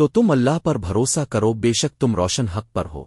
تو تم اللہ پر بھروسہ کرو بے شک تم روشن حق پر ہو۔